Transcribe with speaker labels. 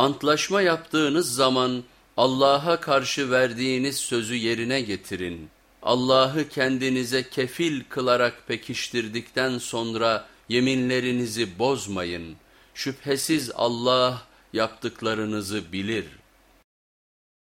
Speaker 1: Antlaşma yaptığınız zaman Allah'a karşı verdiğiniz sözü yerine getirin. Allah'ı kendinize kefil kılarak pekiştirdikten sonra yeminlerinizi bozmayın. Şüphesiz Allah yaptıklarınızı bilir.''